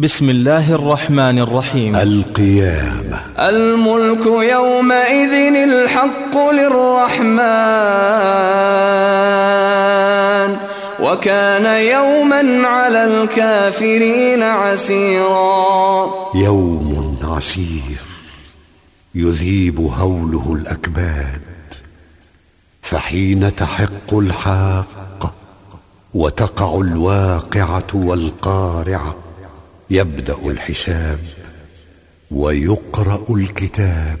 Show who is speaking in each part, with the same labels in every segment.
Speaker 1: بسم الله الرحمن الرحيم
Speaker 2: القيامة
Speaker 3: الملك يومئذ الحق للرحمن وكان يوما على الكافرين عسيرا
Speaker 2: يوم عسير يذيب هوله الأكباد فحين تحق الحاقة وتقع الواقعة والقارعة يبدأ الحساب ويقرأ الكتاب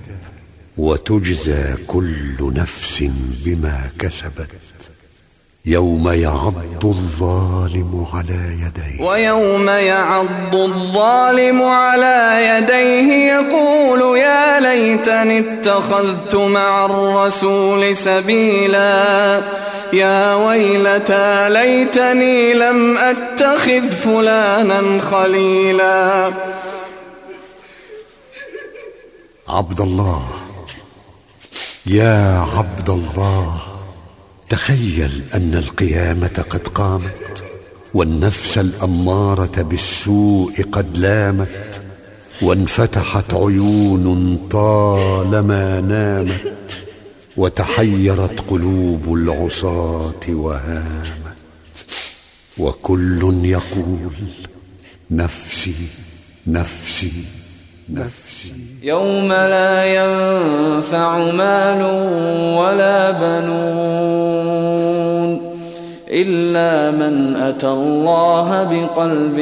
Speaker 2: وتجزى كل نفس بما كسبت. يوم يعض الظالم على يديه.
Speaker 3: ويوم يعض الظالم على يديه يقول يا ليتني اتخذت مع الرسول سبيلا. يا ويلتى ليتني لم أتخذ فلانا خليلا.
Speaker 2: عبد الله يا عبد الله. تخيل أن القيامة قد قامت والنفس الأمارة بالسوء قد لامت وانفتحت عيون طالما نامت وتحيرت قلوب العصاة وهامت. وكل يقول نفسي نفسي نفسي.
Speaker 3: يوم لا ينفع مال ولا بنون. إلا من أتى الله بقلب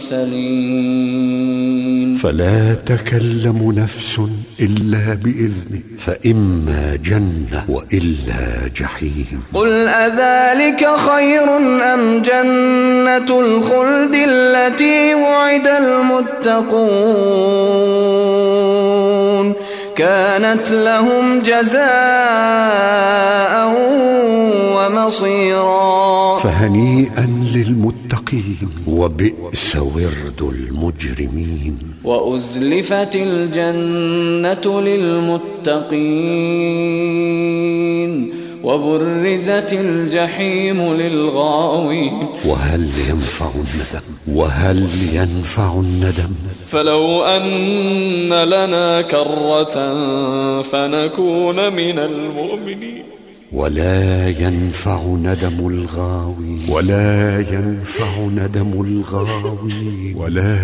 Speaker 3: سليم.
Speaker 2: فلا تكلم نفس إلا بإذنه فإما جنة وإلا جحيم.
Speaker 3: قل أذلك خير أم جنة الخلد التي وعد المتقون؟ كانت لهم جزاء ومصيرا.
Speaker 2: فهنيئا للمتقين. وبئس ورد المجرمين.
Speaker 3: وأزلفت الجنة للمتقين. وبرزت الجحيم للغاوين
Speaker 2: وهل ينفع الندم؟ وهل ينفع الندم؟
Speaker 3: فلو أن لنا كرة فنكون من المؤمنين.
Speaker 2: ولا ينفع ندم الغاوي. ولا ينفع ندم الغاوي. ولا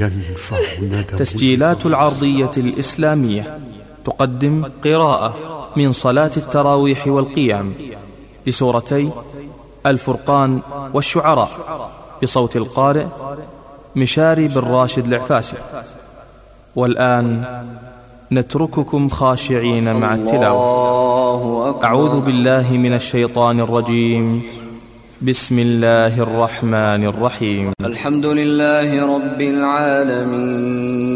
Speaker 2: ينفع ندم
Speaker 1: تسجيلات العرضية الإسلامية. تقدم قراءة من صلاة التراويح والقيام لسورتي الفرقان والشعراء بصوت القارئ مشاري بن راشد العفاسي. والآن نترككم خاشعين مع التلاوة. أعوذ بالله من الشيطان الرجيم. بسم الله الرحمن الرحيم.
Speaker 3: الحمد لله رب العالمين.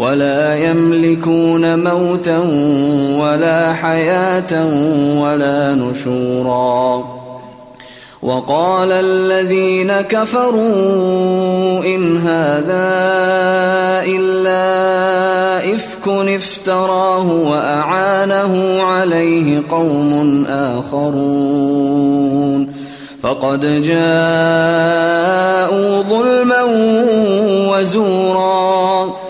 Speaker 3: ولا يملكون موتا ولا حياة ولا نشورا. وقال الذين كفروا إن هذا إلا إفك افتراه وأعانه عليه قوم آخرون. فقد جاءوا ظلما وزورا.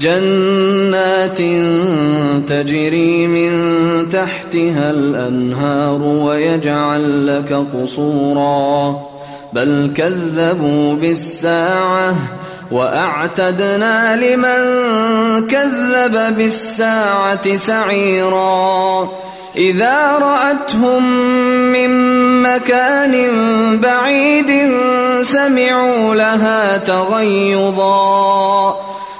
Speaker 3: جنات تجري من تحتها الأنهار ويجعل لك قصورا. بل كذبوا بالساعة وأعتدنا لمن كذب بالساعة سعيرا. إذا رأتهم من مكان بعيد سمعوا لها تغيظا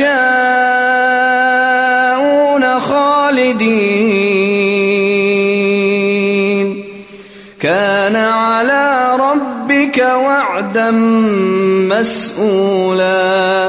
Speaker 3: يشاءون خالدين. كان على ربك وعدا مسؤولا.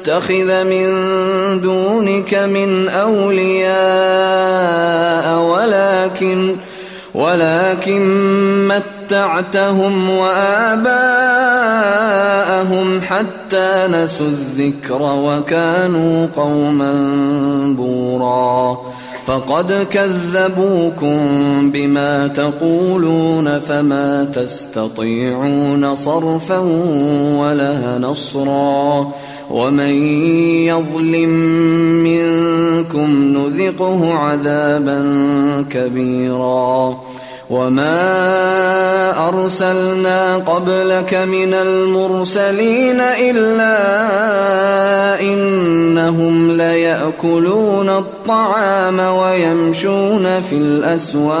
Speaker 3: نتخذ من دونك من أولياء ولكن ولكن متعتهم وآباءهم حتى نسوا الذكر وكانوا قوما بوراً. فقد كذبوكم بما تقولون فما تستطيعون صرفا ولا نصرا. ومن يظلم منكم نذقه عذابا كبيرا. وما أرسلنا قبلك من المرسلين إلا إنهم ليأكلون الطعام ويمشون في الأسواق.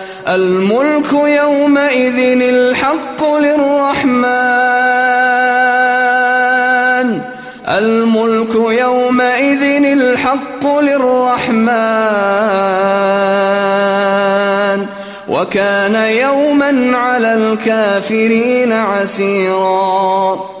Speaker 3: الملك يومئذ الحق للرحمن. الملك يومئذ الحق للرحمن. وكان يوما على الكافرين عسيرا.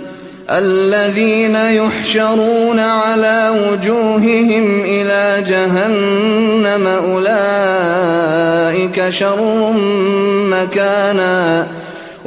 Speaker 3: الذين يحشرون على وجوههم إلى جهنم أولئك شر مكانا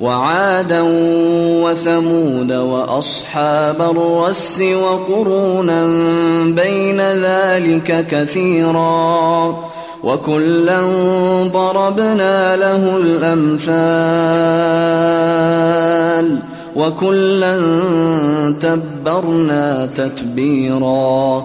Speaker 3: وعادا وثمود وأصحاب الرس وقرونا بين ذلك كثيرا وكلا ضربنا له الأمثال وكلا تبرنا تتبيرا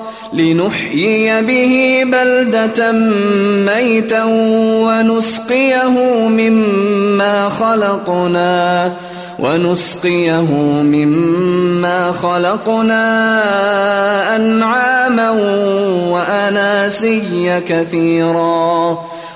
Speaker 3: لنحيي به بلدة ميتا ونسقيه مما خلقنا ونسقيه مما خلقنا أنعاما وأناسيا كثيرا.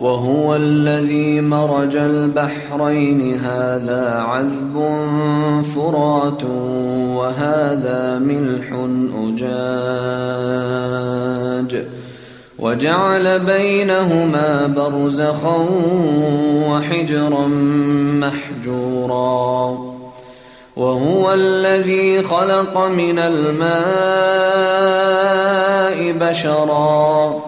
Speaker 3: وهو الذي مرج البحرين. هذا عذب فرات وهذا ملح أجاج. وجعل بينهما برزخا وحجرا محجورا. وهو الذي خلق من الماء بشرا.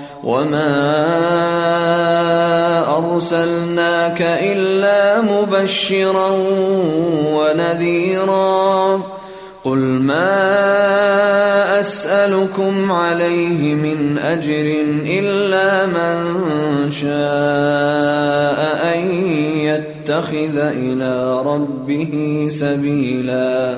Speaker 3: وما ارسلناك الا مبشرا ونذيرا قل ما اسالكم عليه من اجر الا من شاء ان يتخذ إلى ربه سبيلا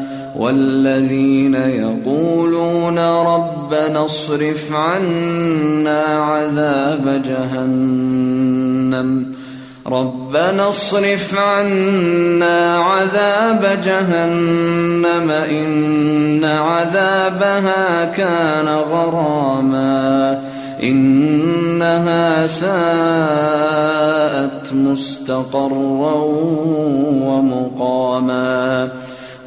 Speaker 3: والذين يقولون ربنا اصرف عنا عذاب جهنم. ربنا اصرف عنا عذاب جهنم. إن عذابها كان غراما. إنها ساءت مستقرا ومقاما.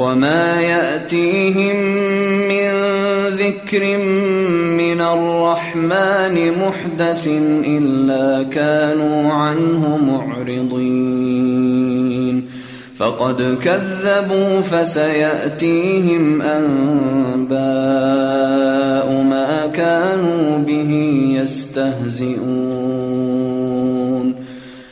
Speaker 3: وما يأتيهم من ذكر من الرحمن محدث إلا كانوا عنه معرضين فقد كذبوا فسيأتيهم أنباء ما كانوا به يستهزئون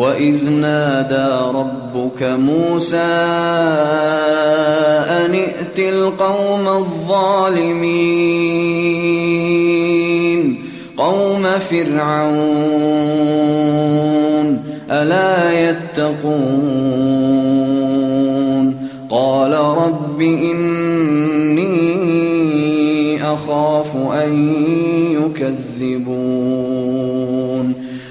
Speaker 3: وإذ نادى ربك موسى أن ائت القوم الظالمين قوم فرعون ألا يتقون قال رب إني أخاف أن يكذبون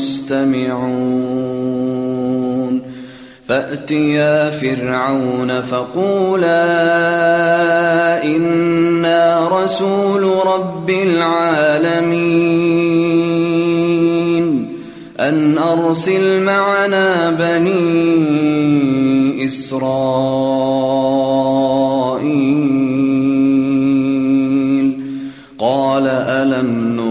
Speaker 3: مستمعون فأتيا فرعون فقولا إنا رسول رب العالمين. أن أرسل معنا بني إسرائيل. قال ألم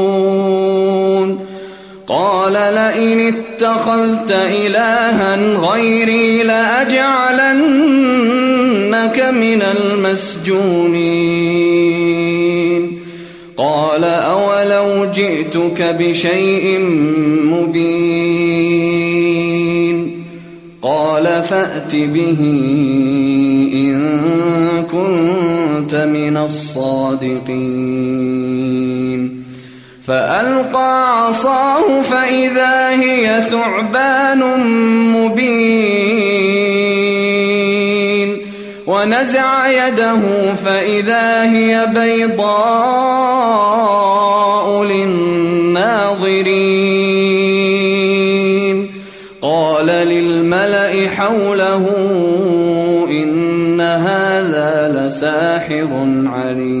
Speaker 3: اتخذت إلها غيري لأجعلنك من المسجونين. قال أولو ولو جئتك بشيء مبين. قال فأت به إن كنت من الصادقين. فألقى فإذا هي ثعبان مبين ونزع يده فإذا هي بيضاء للناظرين قال للملأ حوله إن هذا لساحر عليم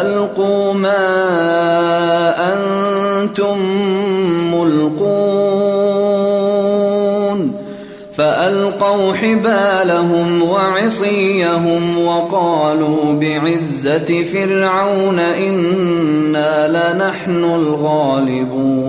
Speaker 3: القوا ما أنتم ملقون فالقوا حبالهم وعصيهم وقالوا بعزه فرعون أنا لنحن الغالبون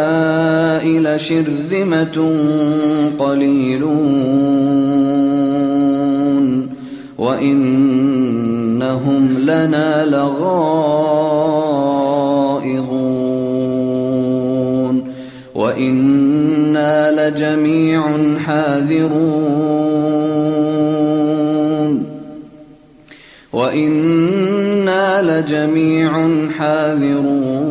Speaker 3: لشرذمة قليلون وإنهم لنا لغائظون وإنا لجميع حاذرون وإنا لجميع حاذرون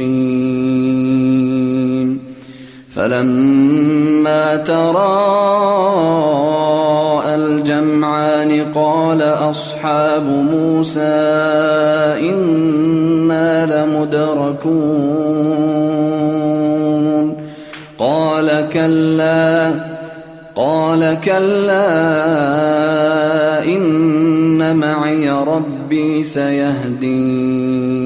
Speaker 3: مشرقين فلما تراءى الجمعان قال أصحاب موسى إنا لمدركون. قال كلا قال كلا إن معي ربي سيهدين.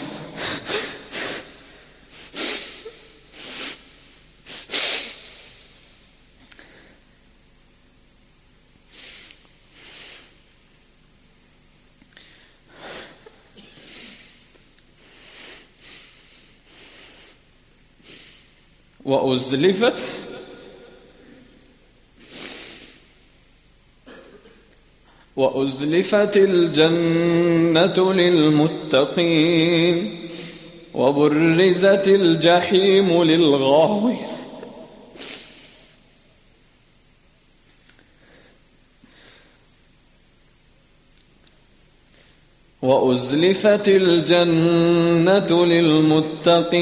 Speaker 3: وأزلفت وأزلفت الجنة للمتقين وبرزت الجحيم للغاوين وأزلفت الجنة للمتقين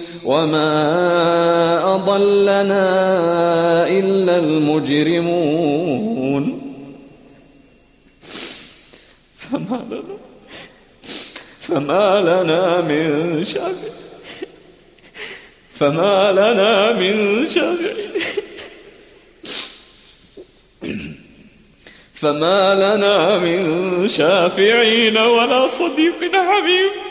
Speaker 3: وما أضلنا إلا المجرمون فما لنا فما لنا من شافع فما لنا من شافع فما لنا من شافعين ولا صديق حبيب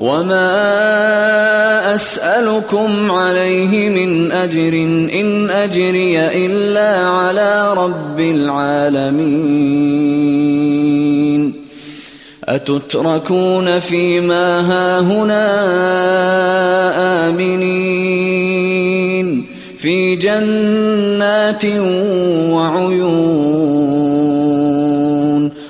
Speaker 3: وما أسألكم عليه من أجر إن أجري إلا على رب العالمين أتتركون فيما هاهنا آمنين في جنات وعيون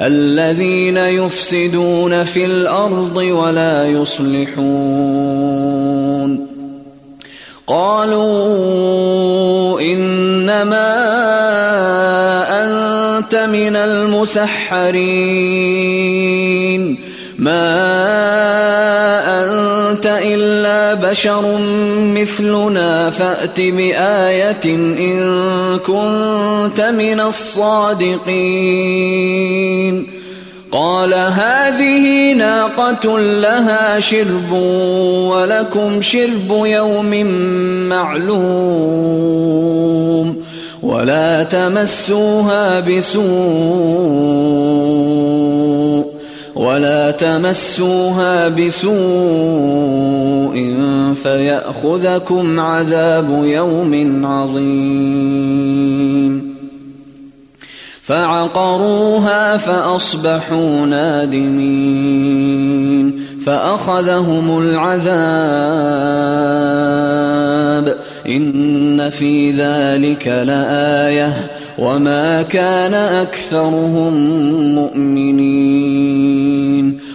Speaker 3: الذين يفسدون في الأرض ولا يصلحون. قالوا إنما أنت من المسحرين. ما بشر مثلنا فأت بآية إن كنت من الصادقين. قال هذه ناقة لها شرب ولكم شرب يوم معلوم ولا تمسوها بسوء. ولا تمسوها بسوء فيأخذكم عذاب يوم عظيم. فعقروها فأصبحوا نادمين. فأخذهم العذاب. إن في ذلك لآية. وما كان أكثرهم مؤمنين.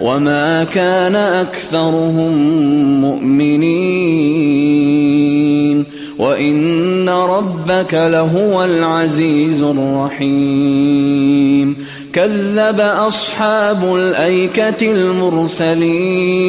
Speaker 3: وما كان أكثرهم مؤمنين وإن ربك لهو العزيز الرحيم كذب أصحاب الأيكة المرسلين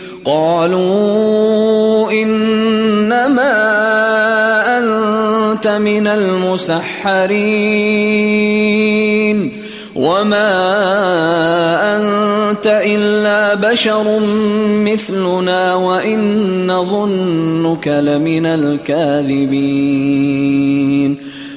Speaker 3: قالوا إنما أنت من المسحرين وما أنت إلا بشر مثلنا وإن نظنك لمن الكاذبين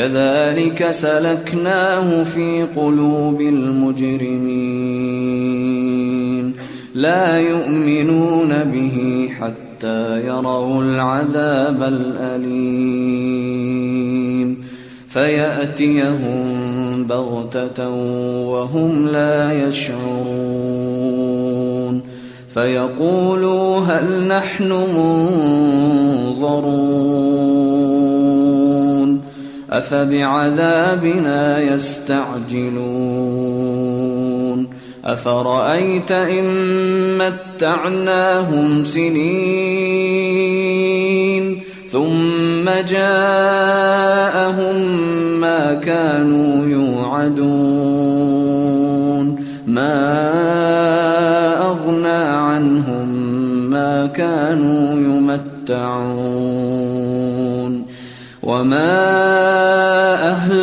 Speaker 3: كذلك سلكناه في قلوب المجرمين. لا يؤمنون به حتى يروا العذاب الأليم. فيأتيهم بغتة وهم لا يشعرون. فيقولوا هل نحن منظرون. أفبعذابنا يستعجلون؟ أفرأيت إن متعناهم سنين ثم جاءهم ما كانوا يوعدون. ما أغنى عنهم ما كانوا يمتعون. وما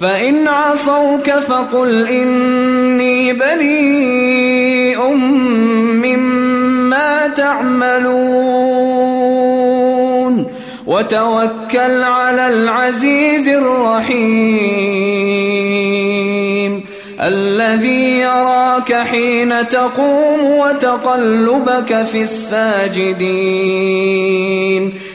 Speaker 3: فإن عصوك فقل إني بريء مما تعملون. وتوكل على العزيز الرحيم. الذي يراك حين تقوم وتقلبك في الساجدين.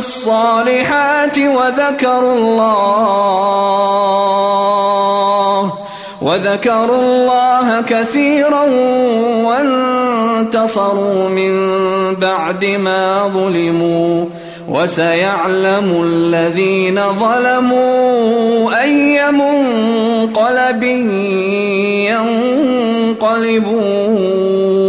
Speaker 3: الصالحات وذكروا الله وذكروا الله كثيرا وانتصروا من بعد ما ظلموا وسيعلم الذين ظلموا أي منقلب ينقلبون.